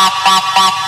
Bye.